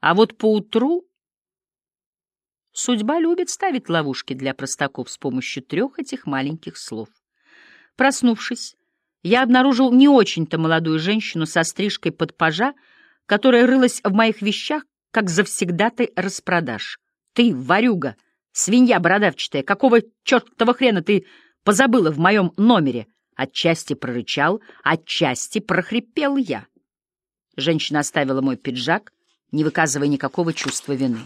А вот поутру судьба любит ставить ловушки для простаков с помощью трех этих маленьких слов. Проснувшись, я обнаружил не очень-то молодую женщину со стрижкой под пажа, которая рылась в моих вещах, как завсегдатай распродаж. Ты, ворюга, свинья бородавчатая, какого чертова хрена ты позабыла в моем номере? Отчасти прорычал, отчасти прохрипел я. Женщина оставила мой пиджак, не выказывая никакого чувства вины.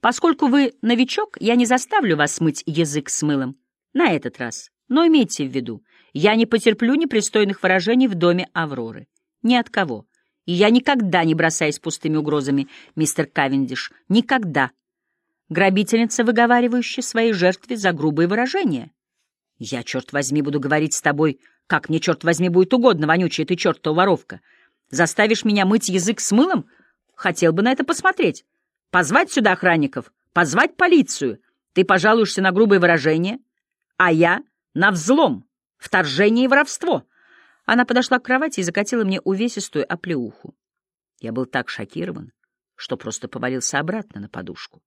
Поскольку вы новичок, я не заставлю вас смыть язык с мылом. На этот раз. Но имейте в виду, я не потерплю непристойных выражений в доме Авроры. Ни от кого. И я никогда не бросаюсь пустыми угрозами, мистер Кавендиш. Никогда. Грабительница, выговаривающая своей жертве за грубые выражения. Я, черт возьми, буду говорить с тобой, как мне, черт возьми, будет угодно, вонючая ты чертова воровка. Заставишь меня мыть язык с мылом? Хотел бы на это посмотреть. Позвать сюда охранников, позвать полицию. Ты пожалуешься на грубые выражения, а я — на взлом, вторжение и воровство. Она подошла к кровати и закатила мне увесистую оплеуху. Я был так шокирован, что просто повалился обратно на подушку.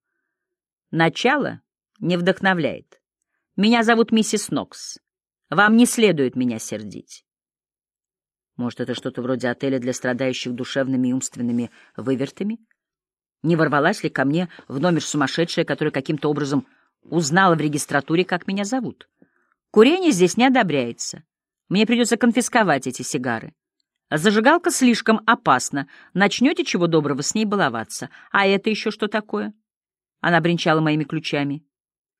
Начало не вдохновляет. Меня зовут миссис Нокс. Вам не следует меня сердить. Может, это что-то вроде отеля для страдающих душевными и умственными вывертами? Не ворвалась ли ко мне в номер сумасшедшая, которая каким-то образом узнала в регистратуре, как меня зовут? Курение здесь не одобряется. Мне придется конфисковать эти сигары. Зажигалка слишком опасна. Начнете чего доброго с ней баловаться. А это еще что такое? Она бренчала моими ключами.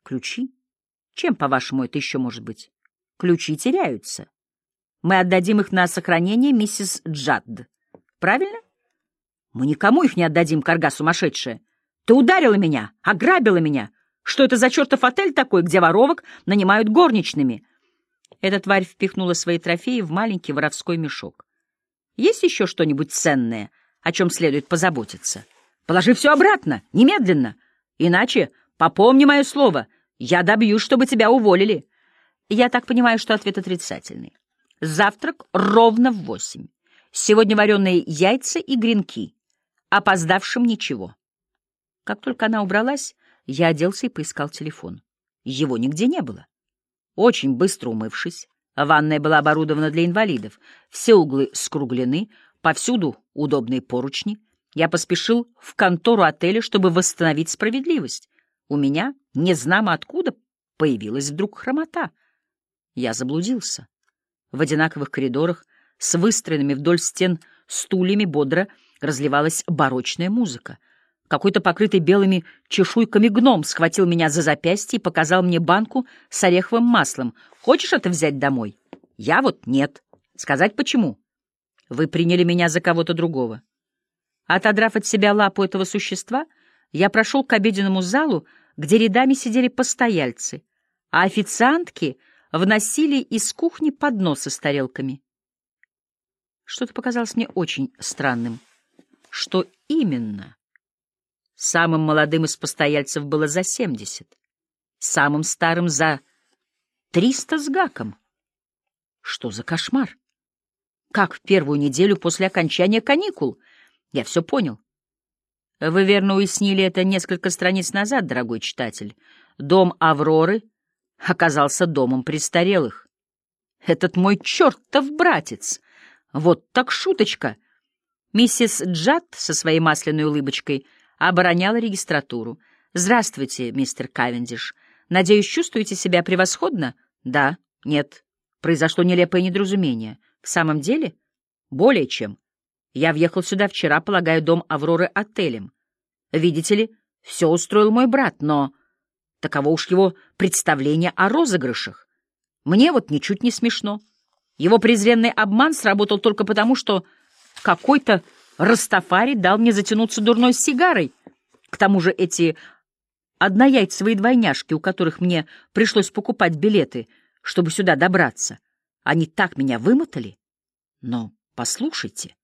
Ключи? Чем, по-вашему, это еще может быть? Ключи теряются. Мы отдадим их на сохранение миссис Джадд. Правильно? Мы никому их не отдадим, корга сумасшедшая. Ты ударила меня, ограбила меня. Что это за чертов отель такой, где воровок нанимают горничными? Эта тварь впихнула свои трофеи в маленький воровской мешок. Есть еще что-нибудь ценное, о чем следует позаботиться? Положи все обратно, немедленно. Иначе, попомни мое слово, я добьюсь, чтобы тебя уволили. Я так понимаю, что ответ отрицательный. Завтрак ровно в восемь. Сегодня вареные яйца и гренки. Опоздавшим ничего. Как только она убралась, я оделся и поискал телефон. Его нигде не было. Очень быстро умывшись, ванная была оборудована для инвалидов, все углы скруглены, повсюду удобные поручни. Я поспешил в контору отеля, чтобы восстановить справедливость. У меня, не знамо откуда, появилась вдруг хромота. Я заблудился. В одинаковых коридорах с выстроенными вдоль стен стульями бодро разливалась барочная музыка. Какой-то покрытый белыми чешуйками гном схватил меня за запястье и показал мне банку с ореховым маслом. «Хочешь это взять домой?» «Я вот нет. Сказать почему?» «Вы приняли меня за кого-то другого». Отодрав от себя лапу этого существа, я прошел к обеденному залу, где рядами сидели постояльцы, а официантки вносили из кухни подносы с тарелками. Что-то показалось мне очень странным. Что именно? Самым молодым из постояльцев было за семьдесят, самым старым — за триста с гаком. Что за кошмар? Как в первую неделю после окончания каникул? Я все понял. Вы верно уяснили это несколько страниц назад, дорогой читатель. Дом Авроры — оказался домом престарелых. Этот мой чертов братец! Вот так шуточка! Миссис Джад со своей масляной улыбочкой обороняла регистратуру. «Здравствуйте, мистер Кавендиш. Надеюсь, чувствуете себя превосходно?» «Да, нет. Произошло нелепое недоразумение. В самом деле? Более чем. Я въехал сюда вчера, полагаю, дом Авроры отелем. Видите ли, все устроил мой брат, но Таково уж его представление о розыгрышах. Мне вот ничуть не смешно. Его презренный обман сработал только потому, что какой-то Растафари дал мне затянуться дурной сигарой. К тому же эти однояйцевые двойняшки, у которых мне пришлось покупать билеты, чтобы сюда добраться, они так меня вымотали. Но послушайте,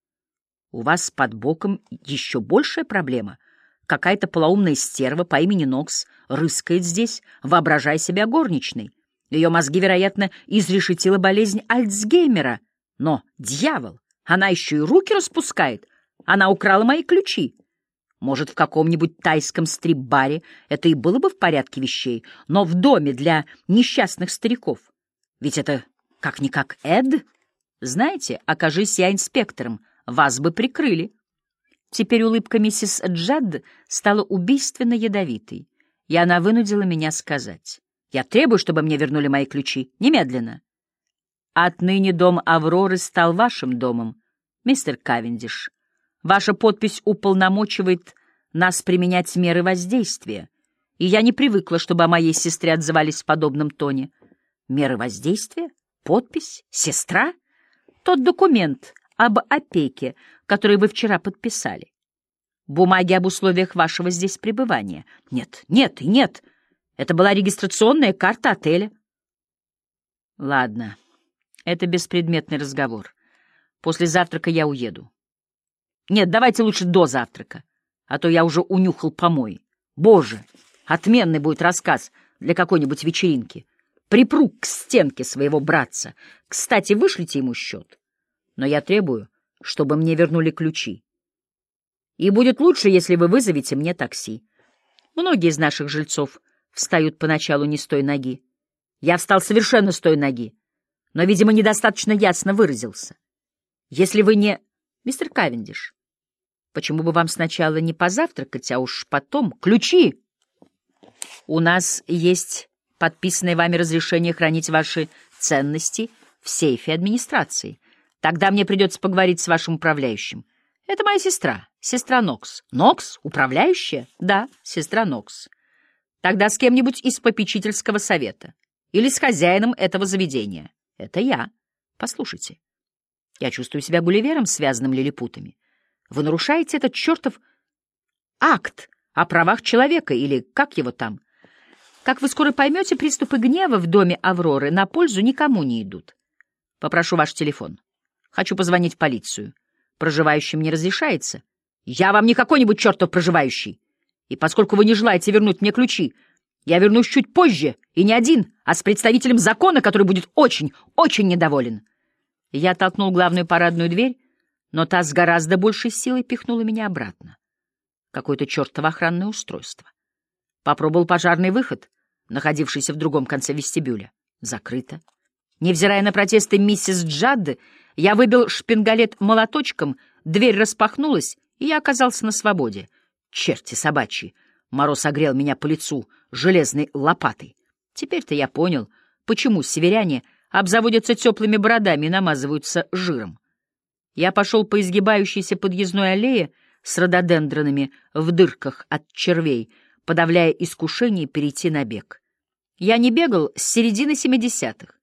у вас под боком еще большая проблема — Какая-то полоумная стерва по имени Нокс рыскает здесь, воображая себя горничной. Ее мозги, вероятно, изрешетила болезнь Альцгеймера. Но, дьявол, она еще и руки распускает. Она украла мои ключи. Может, в каком-нибудь тайском стрип-баре это и было бы в порядке вещей, но в доме для несчастных стариков. Ведь это как-никак Эд. Знаете, окажись я инспектором, вас бы прикрыли. Теперь улыбка миссис Джадд стала убийственно ядовитой, и она вынудила меня сказать. «Я требую, чтобы мне вернули мои ключи. Немедленно». «Отныне дом Авроры стал вашим домом, мистер Кавендиш. Ваша подпись уполномочивает нас применять меры воздействия, и я не привыкла, чтобы о моей сестре отзывались в подобном тоне. Меры воздействия? Подпись? Сестра? Тот документ об опеке, который вы вчера подписали. Бумаги об условиях вашего здесь пребывания. Нет, нет и нет. Это была регистрационная карта отеля. Ладно, это беспредметный разговор. После завтрака я уеду. Нет, давайте лучше до завтрака, а то я уже унюхал помой. Боже, отменный будет рассказ для какой-нибудь вечеринки. Припру к стенке своего братца. Кстати, вышлите ему счет. Но я требую, чтобы мне вернули ключи. И будет лучше, если вы вызовете мне такси. Многие из наших жильцов встают поначалу не с той ноги. Я встал совершенно с той ноги, но, видимо, недостаточно ясно выразился. Если вы не... Мистер Кавендиш, почему бы вам сначала не позавтракать, а уж потом... Ключи! У нас есть подписанное вами разрешение хранить ваши ценности в сейфе администрации. Тогда мне придется поговорить с вашим управляющим. Это моя сестра, сестра Нокс. Нокс? Управляющая? Да, сестра Нокс. Тогда с кем-нибудь из попечительского совета. Или с хозяином этого заведения. Это я. Послушайте. Я чувствую себя гулливером, связанным лилипутами. Вы нарушаете этот чертов акт о правах человека, или как его там? Как вы скоро поймете, приступы гнева в доме Авроры на пользу никому не идут. Попрошу ваш телефон. Хочу позвонить в полицию. Проживающим не разрешается. Я вам не какой-нибудь чертов проживающий. И поскольку вы не желаете вернуть мне ключи, я вернусь чуть позже, и не один, а с представителем закона, который будет очень, очень недоволен. Я толкнул главную парадную дверь, но та с гораздо большей силой пихнула меня обратно. Какое-то чертово охранное устройство. Попробовал пожарный выход, находившийся в другом конце вестибюля. Закрыто. Невзирая на протесты миссис Джадды, я выбил шпингалет молоточком, дверь распахнулась, и я оказался на свободе. Черти собачьи! Мороз огрел меня по лицу железной лопатой. Теперь-то я понял, почему северяне обзаводятся теплыми бородами и намазываются жиром. Я пошел по изгибающейся подъездной аллее с рододендронами в дырках от червей, подавляя искушение перейти на бег. Я не бегал с середины семидесятых.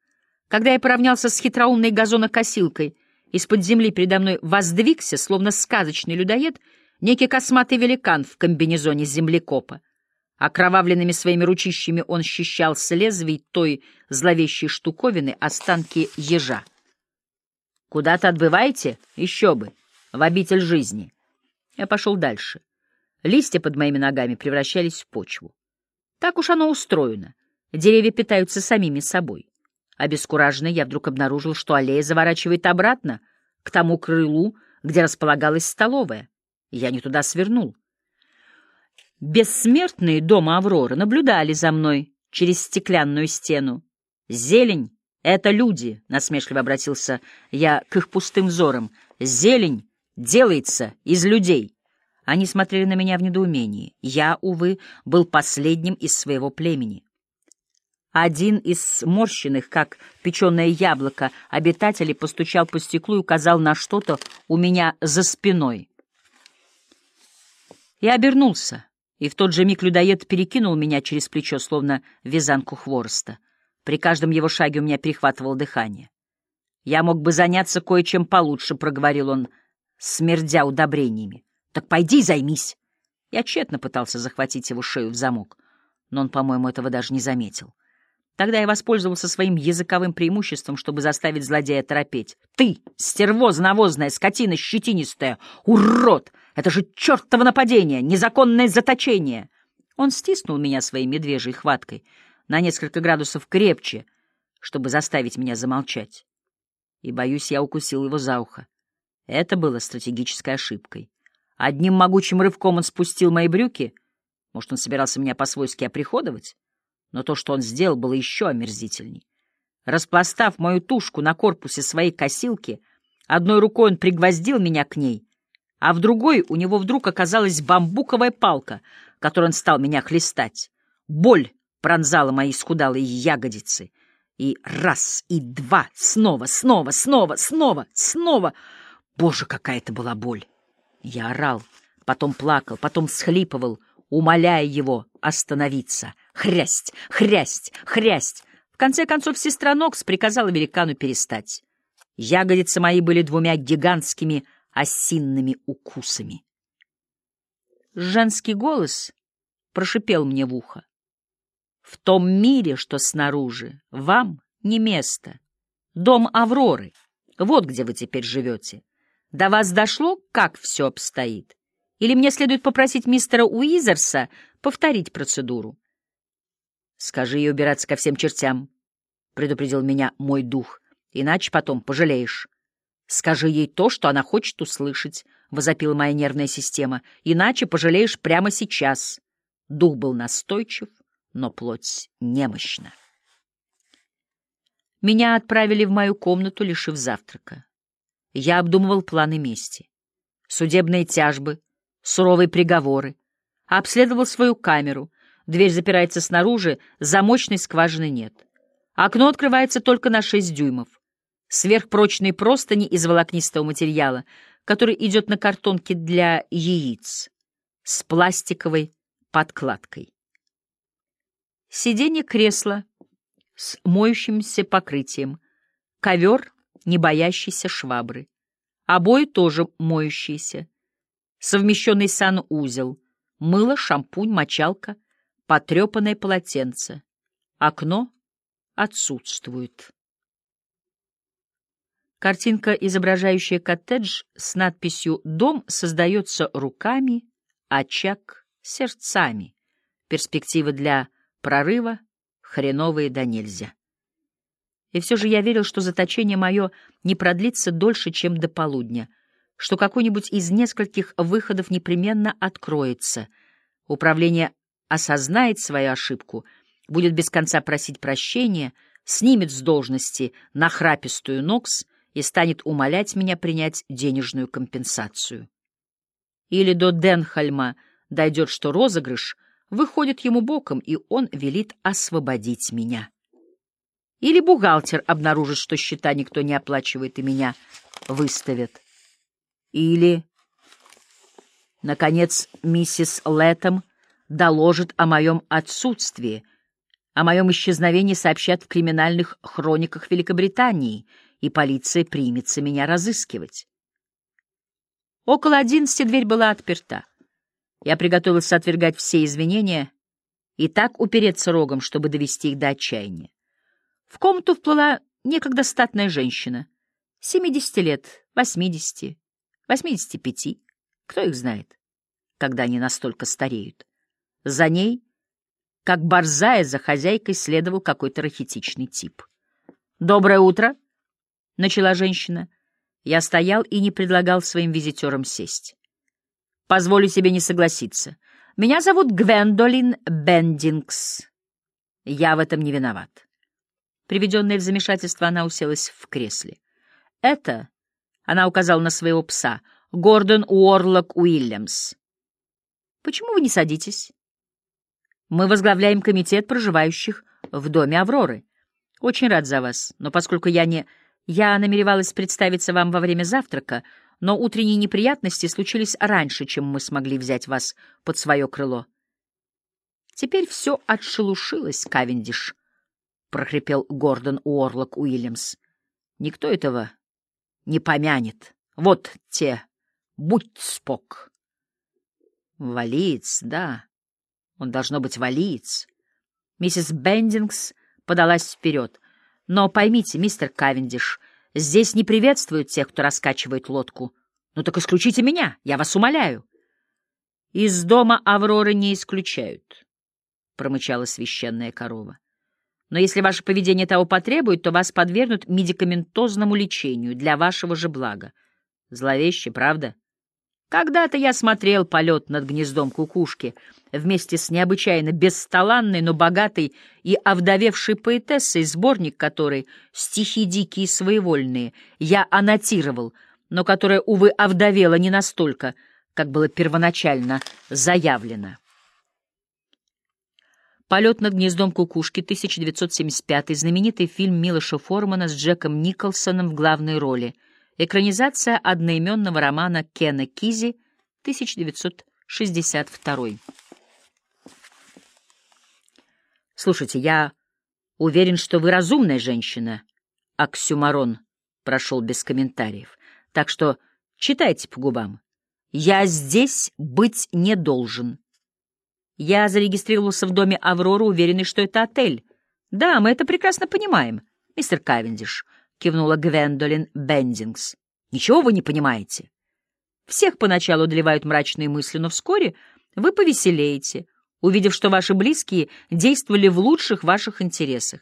Когда я поравнялся с хитроумной газонокосилкой, из-под земли передо мной воздвигся, словно сказочный людоед, некий косматый великан в комбинезоне землекопа. Окровавленными своими ручищами он счищал с лезвий той зловещей штуковины останки ежа. «Куда-то отбываете? Еще бы! В обитель жизни!» Я пошел дальше. Листья под моими ногами превращались в почву. Так уж оно устроено. Деревья питаются самими собой. Обескураженный я вдруг обнаружил, что аллея заворачивает обратно, к тому крылу, где располагалась столовая. Я не туда свернул. Бессмертные дома Авроры наблюдали за мной через стеклянную стену. «Зелень — это люди», — насмешливо обратился я к их пустым взорам. «Зелень делается из людей». Они смотрели на меня в недоумении. Я, увы, был последним из своего племени. Один из сморщенных, как печеное яблоко, обитателей постучал по стеклу и указал на что-то у меня за спиной. Я обернулся и в тот же миг людоед перекинул меня через плечо, словно вязанку хвороста. При каждом его шаге у меня перехватывало дыхание. «Я мог бы заняться кое-чем получше», — проговорил он, смердя удобрениями. «Так пойди займись!» Я тщетно пытался захватить его шею в замок, но он, по-моему, этого даже не заметил. Тогда я воспользовался своим языковым преимуществом, чтобы заставить злодея торопеть. «Ты, стервоза навозная, скотина щетинистая, урод! Это же чертово нападение, незаконное заточение!» Он стиснул меня своей медвежьей хваткой на несколько градусов крепче, чтобы заставить меня замолчать. И, боюсь, я укусил его за ухо. Это было стратегической ошибкой. Одним могучим рывком он спустил мои брюки. Может, он собирался меня по-свойски оприходовать? Но то, что он сделал, было еще омерзительней. Распластав мою тушку на корпусе своей косилки, одной рукой он пригвоздил меня к ней, а в другой у него вдруг оказалась бамбуковая палка, которой он стал меня хлестать. Боль пронзала мои скудалые ягодицы. И раз, и два, снова, снова, снова, снова, снова. Боже, какая это была боль! Я орал, потом плакал, потом схлипывал, умоляя его остановиться. Хрясть, хрясть, хрясть. В конце концов, сестра Нокс приказала великану перестать. Ягодицы мои были двумя гигантскими осинными укусами. Женский голос прошипел мне в ухо. В том мире, что снаружи, вам не место. Дом Авроры. Вот где вы теперь живете. До вас дошло, как все обстоит? Или мне следует попросить мистера Уизерса повторить процедуру? Скажи ей убираться ко всем чертям, — предупредил меня мой дух, — иначе потом пожалеешь. Скажи ей то, что она хочет услышать, — возопила моя нервная система, — иначе пожалеешь прямо сейчас. Дух был настойчив, но плоть немощна. Меня отправили в мою комнату, лишив завтрака. Я обдумывал планы мести. Судебные тяжбы, суровые приговоры. Обследовал свою камеру. Дверь запирается снаружи, замочной скважины нет. Окно открывается только на шесть дюймов. Сверхпрочные простыни из волокнистого материала, который идет на картонке для яиц, с пластиковой подкладкой. Сиденье кресла с моющимся покрытием, ковер не боящийся швабры. Обои тоже моющиеся. Совмещенный санузел, мыло, шампунь, мочалка, потрепанное полотенце. Окно отсутствует. Картинка, изображающая коттедж с надписью «Дом создается руками, очаг — сердцами». Перспектива для прорыва хреновые да нельзя. И все же я верил, что заточение мое не продлится дольше, чем до полудня, что какой-нибудь из нескольких выходов непременно откроется. Управление осознает свою ошибку, будет без конца просить прощения, снимет с должности нахрапистую Нокс и станет умолять меня принять денежную компенсацию. Или до Денхальма дойдет, что розыгрыш выходит ему боком, и он велит освободить меня. Или бухгалтер обнаружит, что счета никто не оплачивает, и меня выставят. Или, наконец, миссис Лэттем доложит о моем отсутствии, о моем исчезновении сообщат в криминальных хрониках Великобритании, и полиция примется меня разыскивать. Около одиннадцати дверь была отперта. Я приготовился отвергать все извинения и так упереться рогом, чтобы довести их до отчаяния. В комнату вплыла некогда статная женщина. Семидесяти лет, восьмидесяти, восьмидесяти пяти. Кто их знает, когда они настолько стареют. За ней, как борзая за хозяйкой, следовал какой-то рахитичный тип. «Доброе утро!» — начала женщина. Я стоял и не предлагал своим визитерам сесть. «Позволю себе не согласиться. Меня зовут Гвендолин Бендингс. Я в этом не виноват». Приведенная в замешательство, она уселась в кресле. «Это...» — она указала на своего пса. «Гордон Уорлок Уильямс». «Почему вы не садитесь?» «Мы возглавляем комитет проживающих в доме Авроры. Очень рад за вас, но поскольку я не... Я намеревалась представиться вам во время завтрака, но утренние неприятности случились раньше, чем мы смогли взять вас под свое крыло. Теперь все отшелушилось, Кавендиш». — прохрипел Гордон Уорлок Уильямс. — Никто этого не помянет. Вот те. Будь спок. Валиец, да. Он должно быть валиец. Миссис Бендингс подалась вперед. Но поймите, мистер Кавендиш, здесь не приветствуют тех, кто раскачивает лодку. Ну так исключите меня, я вас умоляю. Из дома Авроры не исключают, — промычала священная корова. Но если ваше поведение того потребует, то вас подвергнут медикаментозному лечению для вашего же блага. Зловеще, правда? Когда-то я смотрел полет над гнездом кукушки вместе с необычайно бесталанной, но богатой и овдовевшей поэтессой, сборник которой «Стихи дикие и своевольные» я аннотировал, но которая, увы, овдовела не настолько, как было первоначально заявлено. «Полет над гнездом кукушки», 1975, знаменитый фильм Милоша Формана с Джеком Николсоном в главной роли — Экранизация одноименного романа Кена Кизи, 1962. Слушайте, я уверен, что вы разумная женщина. Оксюмарон прошел без комментариев. Так что читайте по губам. Я здесь быть не должен. Я зарегистрировался в доме Авроры, уверенный, что это отель. Да, мы это прекрасно понимаем, мистер Кавендиш кивнула Гвендолин Бендингс. Ничего вы не понимаете. Всех поначалу одолевают мрачные мысли, но вскоре вы повеселеете, увидев, что ваши близкие действовали в лучших ваших интересах.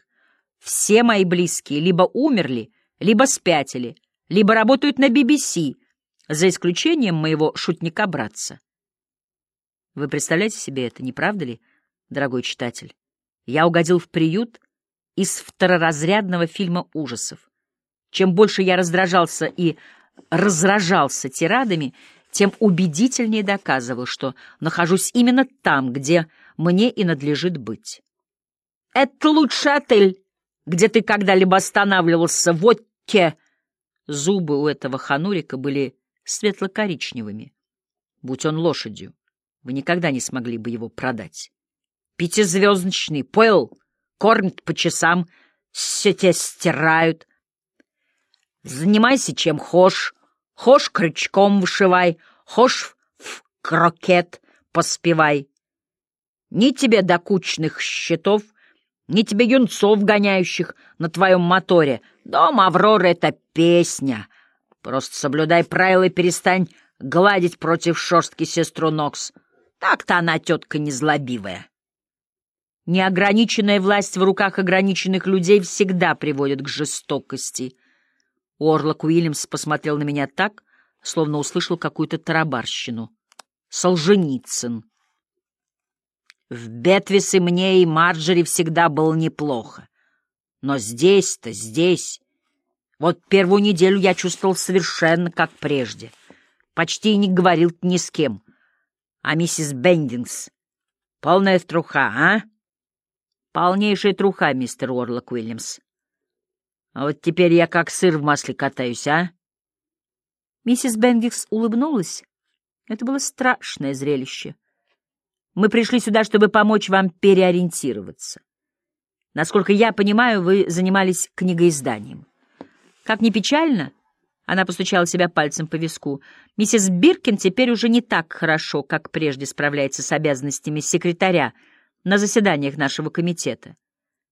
Все мои близкие либо умерли, либо спятили, либо работают на BBC, за исключением моего шутника-братца. Вы представляете себе это, не правда ли, дорогой читатель? Я угодил в приют из второразрядного фильма ужасов. Чем больше я раздражался и разражался тирадами, тем убедительнее доказывал, что нахожусь именно там, где мне и надлежит быть. «Это лучший отель, где ты когда-либо останавливался, вот те!» Зубы у этого ханурика были светло-коричневыми. Будь он лошадью, вы никогда не смогли бы его продать. Пятизвездочный, поел, кормят по часам, все те стирают, Занимайся чем хошь, хошь крючком вышивай, хошь в крокет поспевай. Ни тебе докучных счетов, ни тебе юнцов, гоняющих на твоем моторе. Дом Авроры — это песня. Просто соблюдай правила и перестань гладить против шерстки сестру Нокс. Так-то она тетка незлобивая. Неограниченная власть в руках ограниченных людей всегда приводит к жестокости — Уорлок Уильямс посмотрел на меня так, словно услышал какую-то тарабарщину. Солженицын. В Бетвисе мне и Марджери всегда было неплохо. Но здесь-то, здесь... Вот первую неделю я чувствовал совершенно как прежде. Почти не говорил ни с кем. А миссис Бендингс... Полная труха, а? Полнейшая труха, мистер Уорлок Уильямс. А вот теперь я как сыр в масле катаюсь, а? Миссис Бенгикс улыбнулась. Это было страшное зрелище. Мы пришли сюда, чтобы помочь вам переориентироваться. Насколько я понимаю, вы занимались книгоизданием. Как ни печально, она постучала себя пальцем по виску, миссис Биркин теперь уже не так хорошо, как прежде справляется с обязанностями секретаря на заседаниях нашего комитета.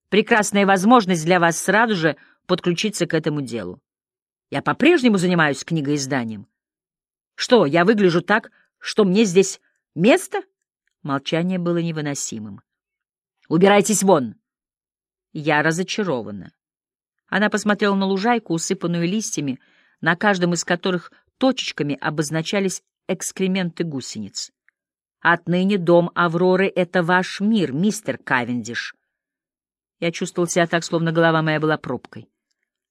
Прекрасная возможность для вас сразу же подключиться к этому делу. Я по-прежнему занимаюсь книгоизданием. Что, я выгляжу так, что мне здесь место? Молчание было невыносимым. Убирайтесь вон! Я разочарована. Она посмотрела на лужайку, усыпанную листьями, на каждом из которых точечками обозначались экскременты гусениц. Отныне дом Авроры — это ваш мир, мистер Кавендиш. Я чувствовал себя так, словно голова моя была пробкой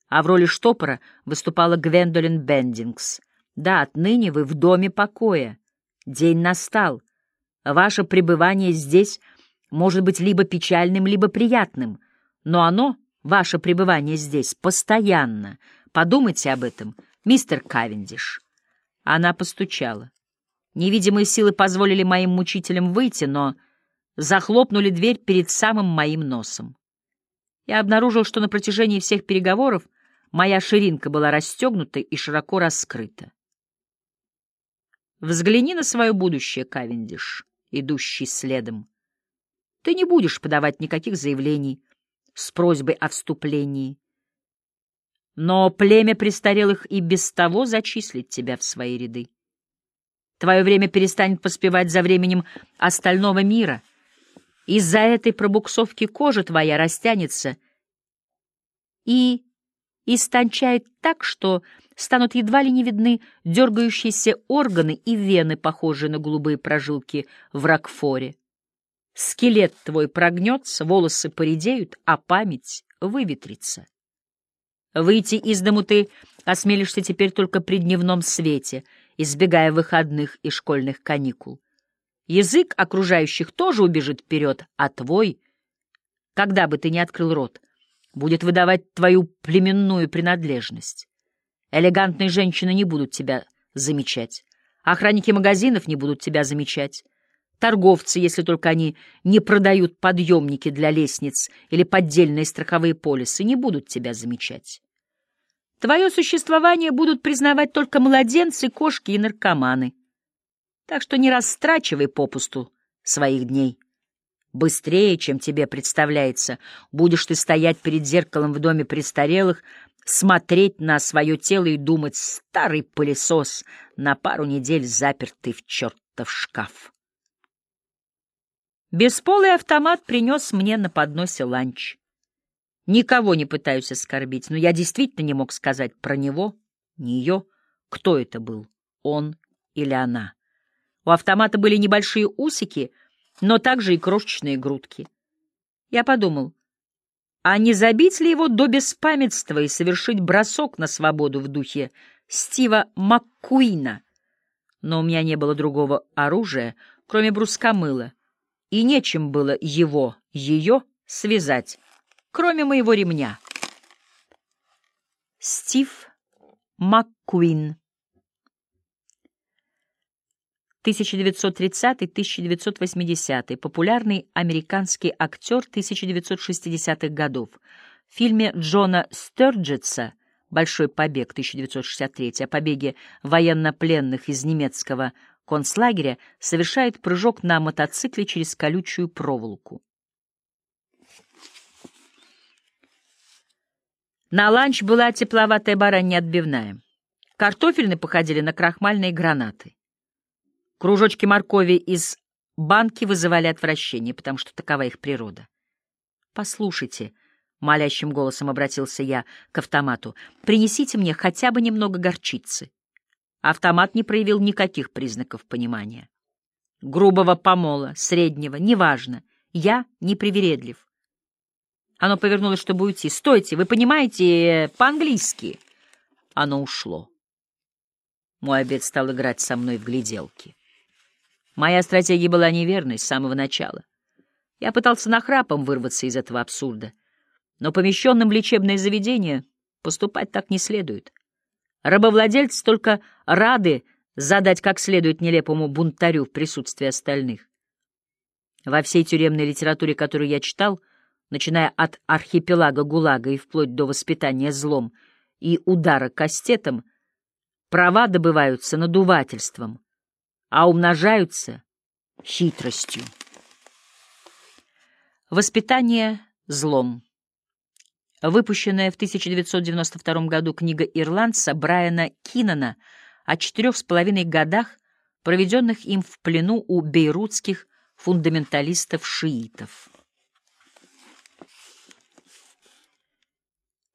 а в роли штопора выступала Гвендолин Бендингс. Да, отныне вы в доме покоя. День настал. Ваше пребывание здесь может быть либо печальным, либо приятным, но оно, ваше пребывание здесь, постоянно. Подумайте об этом, мистер Кавендиш. Она постучала. Невидимые силы позволили моим мучителям выйти, но захлопнули дверь перед самым моим носом. Я обнаружил, что на протяжении всех переговоров Моя ширинка была расстегнута и широко раскрыта. Взгляни на свое будущее, Кавендиш, идущий следом. Ты не будешь подавать никаких заявлений с просьбой о вступлении. Но племя престарелых и без того зачислит тебя в свои ряды. Твое время перестанет поспевать за временем остального мира. Из-за этой пробуксовки кожа твоя растянется, и истончает так, что станут едва ли не видны дергающиеся органы и вены, похожие на голубые прожилки в ракфоре. Скелет твой прогнется, волосы поредеют, а память выветрится. Выйти из дому ты осмелишься теперь только при дневном свете, избегая выходных и школьных каникул. Язык окружающих тоже убежит вперед, а твой, когда бы ты ни открыл рот, будет выдавать твою племенную принадлежность. Элегантные женщины не будут тебя замечать. Охранники магазинов не будут тебя замечать. Торговцы, если только они не продают подъемники для лестниц или поддельные страховые полисы, не будут тебя замечать. Твое существование будут признавать только младенцы, кошки и наркоманы. Так что не растрачивай попусту своих дней. Быстрее, чем тебе представляется, будешь ты стоять перед зеркалом в доме престарелых, смотреть на свое тело и думать, старый пылесос, на пару недель запертый в чертов шкаф. Бесполый автомат принес мне на подносе ланч. Никого не пытаюсь оскорбить, но я действительно не мог сказать про него, не ее, кто это был, он или она. У автомата были небольшие усики, но также и крошечные грудки. Я подумал, а не забить ли его до беспамятства и совершить бросок на свободу в духе Стива МакКуина? Но у меня не было другого оружия, кроме бруска мыла, и нечем было его, ее связать, кроме моего ремня. Стив МакКуин 1930-1980, популярный американский актер 1960-х годов. В фильме Джона Стерджетса «Большой побег» 1963 о побеге военнопленных из немецкого концлагеря совершает прыжок на мотоцикле через колючую проволоку. На ланч была тепловатая баранья отбивная. Картофельные походили на крахмальные гранаты. Кружочки моркови из банки вызывали отвращение, потому что такова их природа. «Послушайте», — молящим голосом обратился я к автомату, — «принесите мне хотя бы немного горчицы». Автомат не проявил никаких признаков понимания. Грубого помола, среднего, неважно. Я непривередлив. Оно повернулось, чтобы уйти. «Стойте, вы понимаете по-английски?» Оно ушло. Мой обед стал играть со мной в гляделки. Моя стратегия была неверной с самого начала. Я пытался нахрапом вырваться из этого абсурда. Но помещенным в лечебное заведение поступать так не следует. Рабовладельцы только рады задать как следует нелепому бунтарю в присутствии остальных. Во всей тюремной литературе, которую я читал, начиная от архипелага ГУЛАГа и вплоть до воспитания злом и удара кастетом, права добываются надувательством, а умножаются хитростью. Воспитание злом. Выпущенная в 1992 году книга ирландца Брайана Киннона о четырех с половиной годах, проведенных им в плену у бейрутских фундаменталистов-шиитов.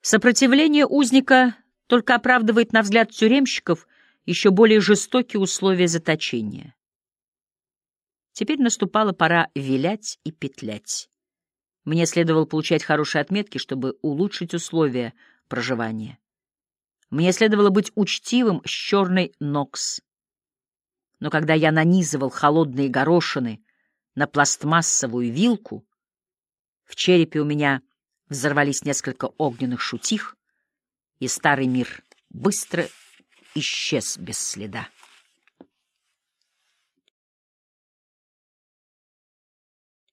Сопротивление узника только оправдывает, на взгляд тюремщиков, еще более жестокие условия заточения. Теперь наступала пора вилять и петлять. Мне следовало получать хорошие отметки, чтобы улучшить условия проживания. Мне следовало быть учтивым с черной Нокс. Но когда я нанизывал холодные горошины на пластмассовую вилку, в черепе у меня взорвались несколько огненных шутих, и старый мир быстро исчез без следа.